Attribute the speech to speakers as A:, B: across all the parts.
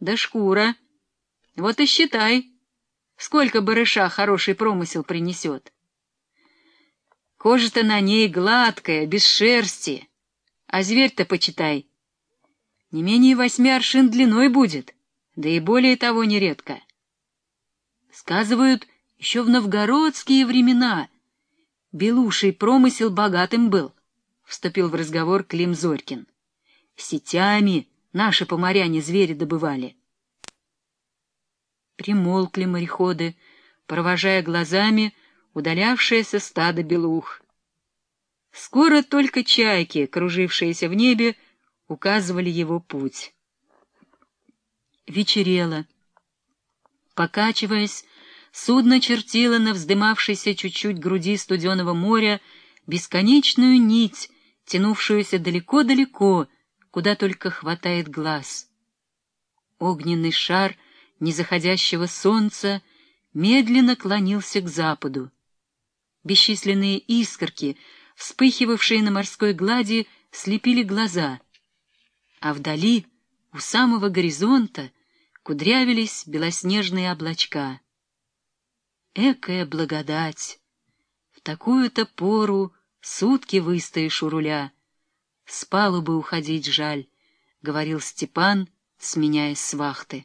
A: Да шкура. Вот и считай, сколько барыша хороший промысел принесет. Кожа-то на ней гладкая, без шерсти, а зверь-то, почитай, не менее восьми аршин длиной будет, да и более того нередко. Сказывают, еще в новгородские времена белуший промысел богатым был, — вступил в разговор Клим Зорькин. Сетями наши поморяне звери добывали. Примолкли мореходы, провожая глазами удалявшееся стадо белух. Скоро только чайки, кружившиеся в небе, указывали его путь. Вечерело. Покачиваясь, судно чертило на вздымавшейся чуть-чуть груди студеного моря бесконечную нить, тянувшуюся далеко-далеко, куда только хватает глаз. Огненный шар незаходящего солнца медленно клонился к западу. Бесчисленные искорки, вспыхивавшие на морской глади, слепили глаза — а вдали, у самого горизонта, кудрявились белоснежные облачка. Экая благодать! В такую-то пору сутки выстоишь у руля. С палубы уходить жаль, — говорил Степан, сменяясь с вахты.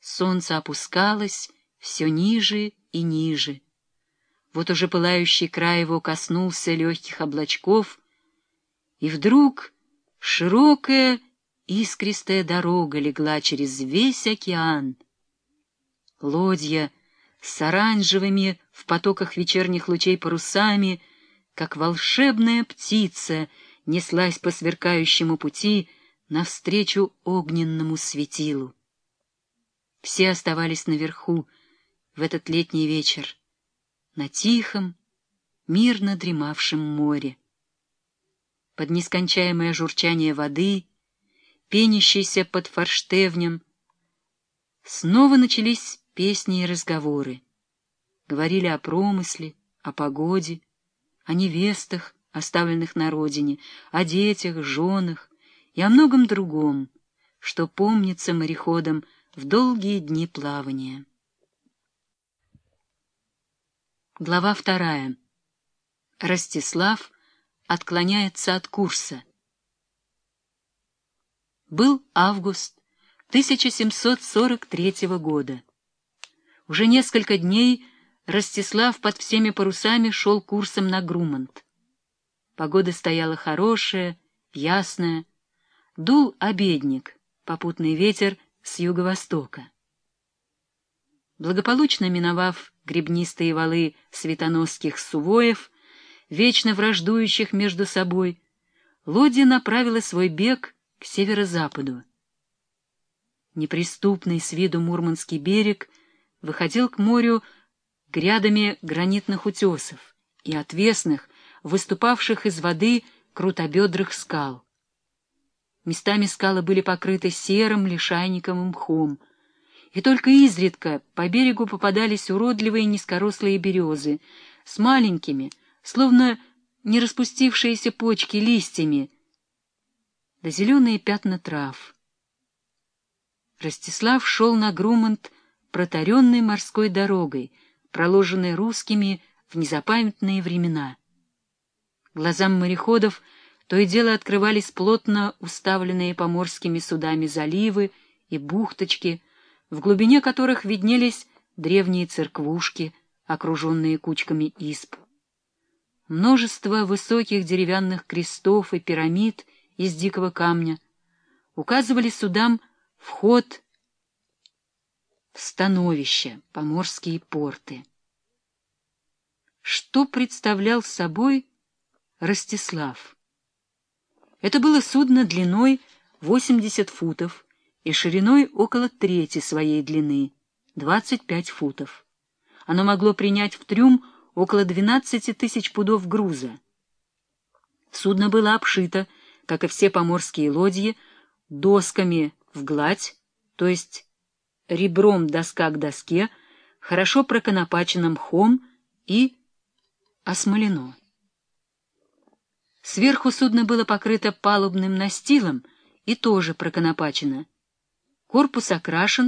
A: Солнце опускалось все ниже и ниже. Вот уже пылающий край его коснулся легких облачков, и вдруг Широкая искристая дорога легла через весь океан. Лодья с оранжевыми в потоках вечерних лучей парусами, как волшебная птица, неслась по сверкающему пути навстречу огненному светилу. Все оставались наверху в этот летний вечер, на тихом, мирно дремавшем море под нескончаемое журчание воды, пенящейся под форштевнем. Снова начались песни и разговоры. Говорили о промысле, о погоде, о невестах, оставленных на родине, о детях, женах и о многом другом, что помнится мореходам в долгие дни плавания. Глава вторая. Ростислав отклоняется от курса. Был август 1743 года. Уже несколько дней Ростислав под всеми парусами шел курсом на Грумант. Погода стояла хорошая, ясная. Дул обедник, попутный ветер с юго-востока. Благополучно миновав гребнистые валы светоносских сувоев, вечно враждующих между собой, лодья направила свой бег к северо-западу. Неприступный с виду Мурманский берег выходил к морю грядами гранитных утесов и отвесных, выступавших из воды крутобедрых скал. Местами скалы были покрыты серым лишайниковым мхом, и только изредка по берегу попадались уродливые низкорослые березы с маленькими, словно не распустившиеся почки листьями, да зеленые пятна трав. Ростислав шел на Грумант протаренной морской дорогой, проложенной русскими в незапамятные времена. Глазам мореходов то и дело открывались плотно уставленные поморскими судами заливы и бухточки, в глубине которых виднелись древние церквушки, окруженные кучками исп. Множество высоких деревянных крестов и пирамид из дикого камня указывали судам вход в становища, поморские порты. Что представлял собой Ростислав? Это было судно длиной 80 футов и шириной около трети своей длины, 25 футов. Оно могло принять в трюм около 12 тысяч пудов груза. Судно было обшито, как и все поморские лодьи, досками в гладь, то есть ребром доска к доске, хорошо проконопаченным мхом и осмолено. Сверху судно было покрыто палубным настилом и тоже проконопачено. Корпус окрашен